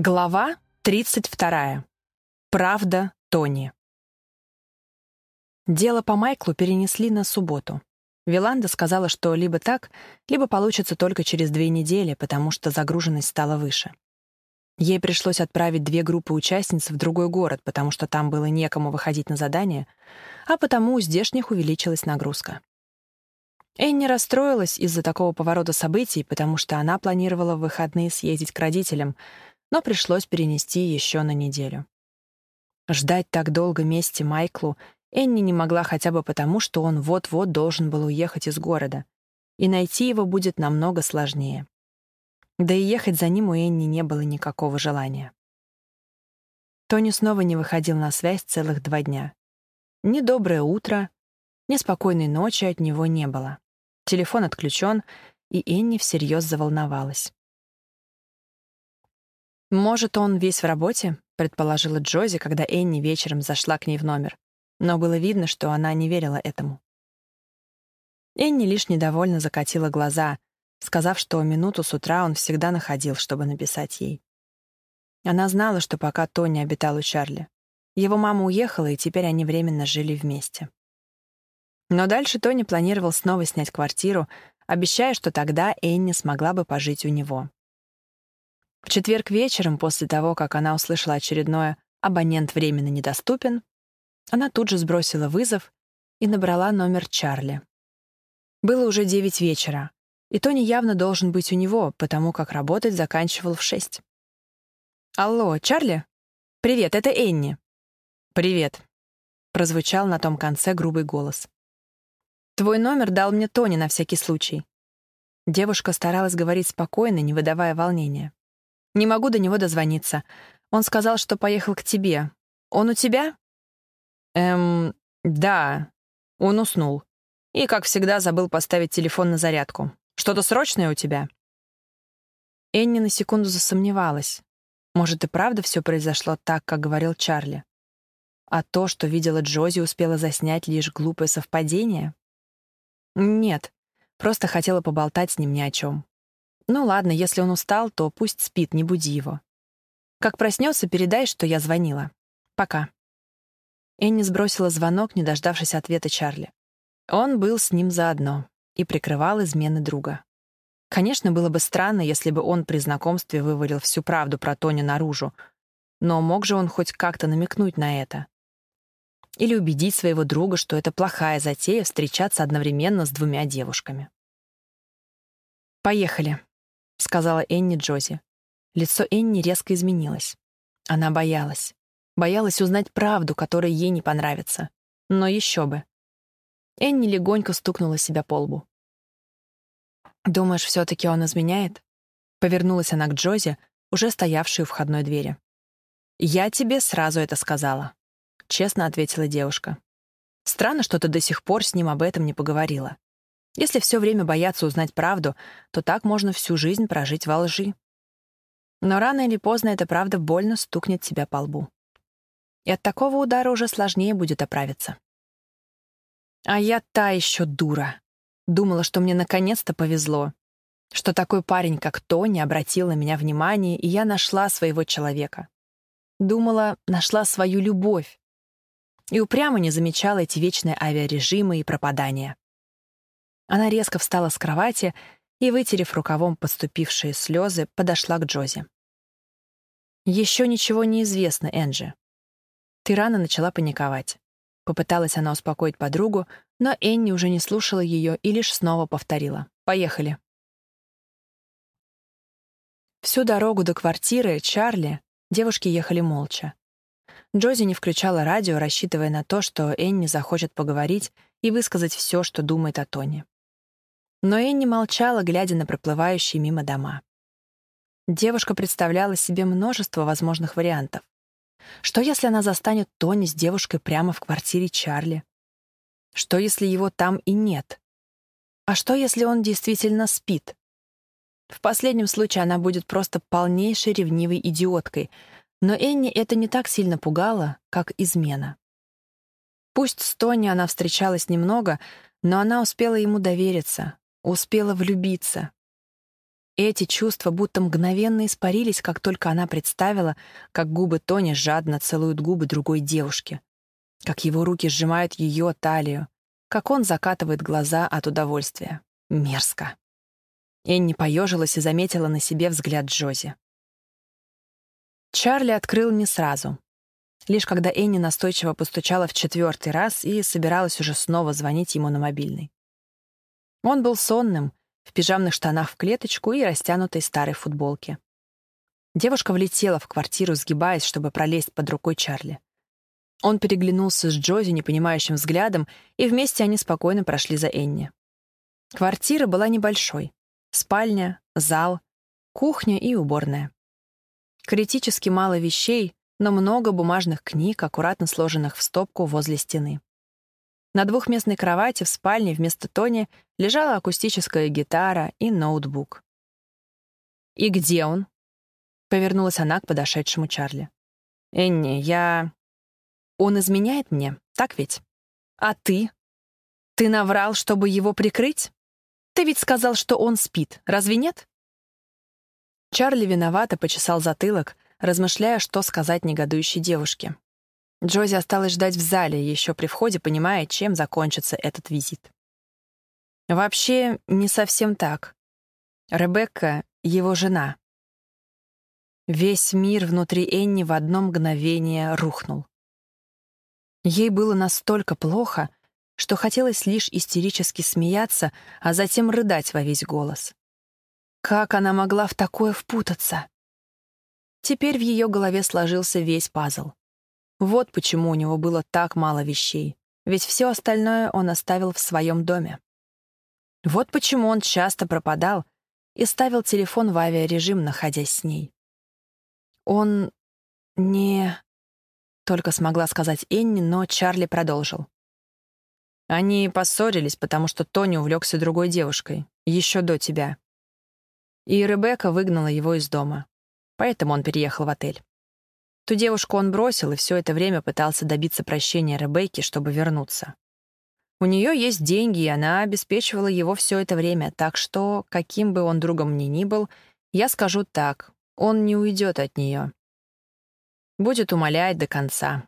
Глава 32. Правда Тони. Дело по Майклу перенесли на субботу. Виланда сказала, что либо так, либо получится только через две недели, потому что загруженность стала выше. Ей пришлось отправить две группы участниц в другой город, потому что там было некому выходить на задание, а потому у здешних увеличилась нагрузка. Энни расстроилась из-за такого поворота событий, потому что она планировала в выходные съездить к родителям — но пришлось перенести еще на неделю. Ждать так долго мести Майклу Энни не могла хотя бы потому, что он вот-вот должен был уехать из города, и найти его будет намного сложнее. Да и ехать за ним у Энни не было никакого желания. Тони снова не выходил на связь целых два дня. Ни доброе утро, ни спокойной ночи от него не было. Телефон отключен, и Энни всерьез заволновалась. «Может, он весь в работе?» — предположила Джози, когда Энни вечером зашла к ней в номер. Но было видно, что она не верила этому. Энни лишь недовольно закатила глаза, сказав, что минуту с утра он всегда находил, чтобы написать ей. Она знала, что пока Тони обитал у Чарли. Его мама уехала, и теперь они временно жили вместе. Но дальше Тони планировал снова снять квартиру, обещая, что тогда Энни смогла бы пожить у него. В четверг вечером, после того, как она услышала очередное «абонент временно недоступен», она тут же сбросила вызов и набрала номер Чарли. Было уже девять вечера, и Тони явно должен быть у него, потому как работать заканчивал в шесть. «Алло, Чарли? Привет, это Энни». «Привет», — прозвучал на том конце грубый голос. «Твой номер дал мне Тони на всякий случай». Девушка старалась говорить спокойно, не выдавая волнения. Не могу до него дозвониться. Он сказал, что поехал к тебе. Он у тебя? Эм, да. Он уснул. И, как всегда, забыл поставить телефон на зарядку. Что-то срочное у тебя? Энни на секунду засомневалась. Может, и правда все произошло так, как говорил Чарли? А то, что видела Джози, успела заснять лишь глупое совпадение? Нет, просто хотела поболтать с ним ни о чем. Ну ладно, если он устал, то пусть спит, не буди его. Как проснется, передай, что я звонила. Пока. Энни сбросила звонок, не дождавшись ответа Чарли. Он был с ним заодно и прикрывал измены друга. Конечно, было бы странно, если бы он при знакомстве вывалил всю правду про Тони наружу, но мог же он хоть как-то намекнуть на это. Или убедить своего друга, что это плохая затея встречаться одновременно с двумя девушками. «Поехали», — сказала Энни Джози. Лицо Энни резко изменилось. Она боялась. Боялась узнать правду, которая ей не понравится. Но еще бы. Энни легонько стукнула себя по лбу. «Думаешь, все-таки он изменяет?» Повернулась она к Джози, уже стоявшей у входной двери. «Я тебе сразу это сказала», — честно ответила девушка. «Странно, что ты до сих пор с ним об этом не поговорила. Если все время бояться узнать правду, то так можно всю жизнь прожить во лжи. Но рано или поздно эта правда больно стукнет тебя по лбу. И от такого удара уже сложнее будет оправиться. А я та еще дура. Думала, что мне наконец-то повезло. Что такой парень, как Тони, обратил на меня внимание, и я нашла своего человека. Думала, нашла свою любовь. И упрямо не замечала эти вечные авиарежимы и пропадания. Она резко встала с кровати и, вытерев рукавом подступившие слезы, подошла к Джози. «Еще ничего не известно, Энджи. Ты рано начала паниковать». Попыталась она успокоить подругу, но Энни уже не слушала ее и лишь снова повторила. «Поехали». Всю дорогу до квартиры Чарли девушки ехали молча. Джози не включала радио, рассчитывая на то, что Энни захочет поговорить и высказать все, что думает о Тони. Но Энни молчала, глядя на проплывающие мимо дома. Девушка представляла себе множество возможных вариантов. Что, если она застанет Тони с девушкой прямо в квартире Чарли? Что, если его там и нет? А что, если он действительно спит? В последнем случае она будет просто полнейшей ревнивой идиоткой, но Энни это не так сильно пугало, как измена. Пусть с Тони она встречалась немного, но она успела ему довериться, успела влюбиться. Эти чувства будто мгновенно испарились, как только она представила, как губы Тони жадно целуют губы другой девушки, как его руки сжимают ее талию, как он закатывает глаза от удовольствия. Мерзко. Энни поежилась и заметила на себе взгляд Джози. Чарли открыл не сразу. Лишь когда Энни настойчиво постучала в четвертый раз и собиралась уже снова звонить ему на мобильный. Он был сонным, в пижамных штанах в клеточку и растянутой старой футболке. Девушка влетела в квартиру, сгибаясь, чтобы пролезть под рукой Чарли. Он переглянулся с Джози непонимающим взглядом, и вместе они спокойно прошли за Энни. Квартира была небольшой. Спальня, зал, кухня и уборная. Критически мало вещей, но много бумажных книг, аккуратно сложенных в стопку возле стены. На двухместной кровати в спальне вместо Тони лежала акустическая гитара и ноутбук. «И где он?» — повернулась она к подошедшему Чарли. «Энни, я...» «Он изменяет мне, так ведь? А ты? Ты наврал, чтобы его прикрыть? Ты ведь сказал, что он спит, разве нет?» Чарли виновато почесал затылок, размышляя, что сказать негодующей девушке. Джози осталась ждать в зале, еще при входе понимая, чем закончится этот визит. Вообще, не совсем так. Ребекка — его жена. Весь мир внутри Энни в одно мгновение рухнул. Ей было настолько плохо, что хотелось лишь истерически смеяться, а затем рыдать во весь голос. Как она могла в такое впутаться? Теперь в ее голове сложился весь пазл. Вот почему у него было так мало вещей, ведь все остальное он оставил в своем доме. Вот почему он часто пропадал и ставил телефон в авиарежим, находясь с ней. Он не... Только смогла сказать Энни, но Чарли продолжил. Они поссорились, потому что Тони увлекся другой девушкой, еще до тебя. И Ребекка выгнала его из дома. Поэтому он переехал в отель. Ту девушку он бросил и все это время пытался добиться прощения Ребекки, чтобы вернуться. У нее есть деньги, и она обеспечивала его все это время, так что, каким бы он другом мне ни был, я скажу так, он не уйдет от нее. Будет умолять до конца.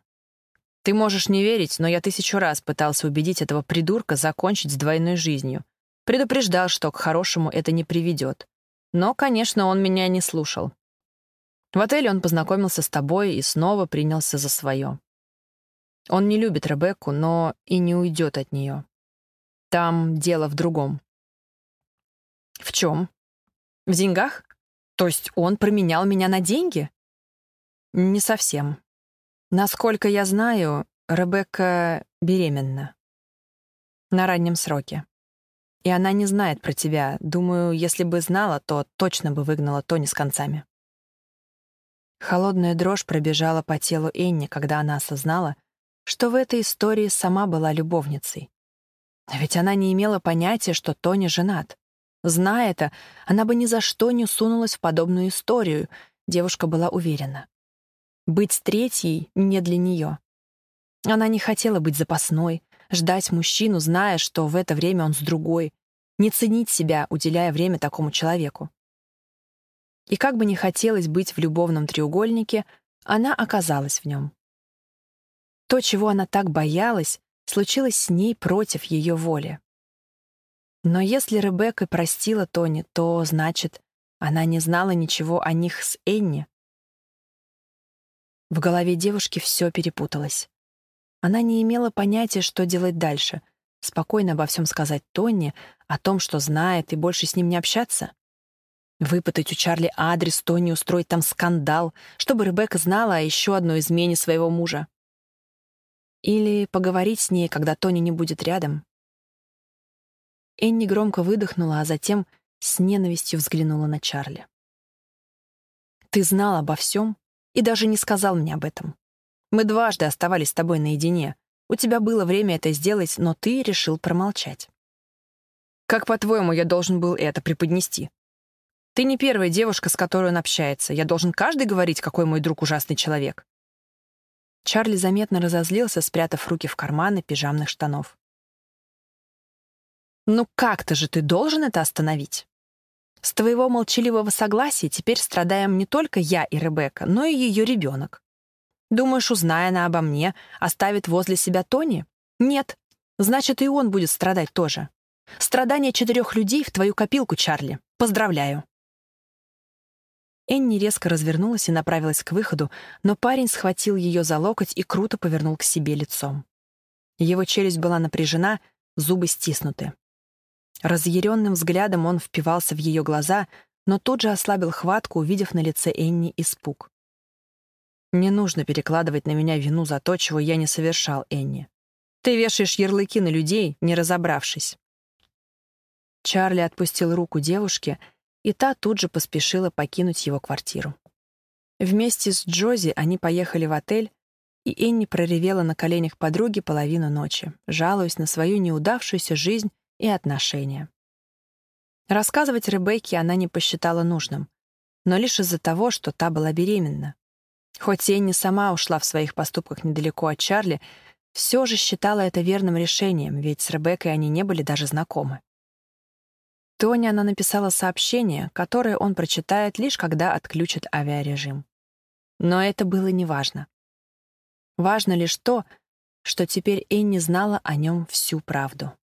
Ты можешь не верить, но я тысячу раз пытался убедить этого придурка закончить с двойной жизнью. Предупреждал, что к хорошему это не приведет. Но, конечно, он меня не слушал. В отеле он познакомился с тобой и снова принялся за свое. Он не любит Ребекку, но и не уйдет от нее. Там дело в другом. В чем? В деньгах? То есть он променял меня на деньги? Не совсем. Насколько я знаю, Ребекка беременна. На раннем сроке. И она не знает про тебя. Думаю, если бы знала, то точно бы выгнала Тони с концами. Холодная дрожь пробежала по телу Энни, когда она осознала, что в этой истории сама была любовницей. А ведь она не имела понятия, что Тони женат. Зная это, она бы ни за что не сунулась в подобную историю, девушка была уверена. Быть третьей не для нее. Она не хотела быть запасной, ждать мужчину, зная, что в это время он с другой, не ценить себя, уделяя время такому человеку. И как бы не хотелось быть в любовном треугольнике, она оказалась в нем. То, чего она так боялась, случилось с ней против ее воли. Но если Ребекка простила Тони, то, значит, она не знала ничего о них с Энни. В голове девушки все перепуталось. Она не имела понятия, что делать дальше. Спокойно обо всем сказать Тони, о том, что знает, и больше с ним не общаться. Выпытать у Чарли адрес Тони, устроить там скандал, чтобы Ребекка знала о еще одной измене своего мужа. Или поговорить с ней, когда Тони не будет рядом. Энни громко выдохнула, а затем с ненавистью взглянула на Чарли. «Ты знал обо всем и даже не сказал мне об этом. Мы дважды оставались с тобой наедине. У тебя было время это сделать, но ты решил промолчать. Как, по-твоему, я должен был это преподнести?» Ты не первая девушка, с которой он общается. Я должен каждый говорить, какой мой друг ужасный человек. Чарли заметно разозлился, спрятав руки в карманы пижамных штанов. «Ну как-то же ты должен это остановить?» С твоего молчаливого согласия теперь страдаем не только я и Ребекка, но и ее ребенок. Думаешь, узная она обо мне, оставит возле себя Тони? Нет. Значит, и он будет страдать тоже. Страдания четырех людей в твою копилку, Чарли. Поздравляю. Энни резко развернулась и направилась к выходу, но парень схватил ее за локоть и круто повернул к себе лицом. Его челюсть была напряжена, зубы стиснуты. Разъяренным взглядом он впивался в ее глаза, но тут же ослабил хватку, увидев на лице Энни испуг. «Не нужно перекладывать на меня вину за то, чего я не совершал, Энни. Ты вешаешь ярлыки на людей, не разобравшись». Чарли отпустил руку девушки, и та тут же поспешила покинуть его квартиру. Вместе с Джози они поехали в отель, и Энни проревела на коленях подруги половину ночи, жалуясь на свою неудавшуюся жизнь и отношения. Рассказывать Ребекке она не посчитала нужным, но лишь из-за того, что та была беременна. Хоть Энни сама ушла в своих поступках недалеко от Чарли, все же считала это верным решением, ведь с Ребеккой они не были даже знакомы. Тони она написала сообщение, которое он прочитает лишь когда отключат авиарежим. Но это было неважно. Важно лишь то, что теперь Энни знала о нем всю правду.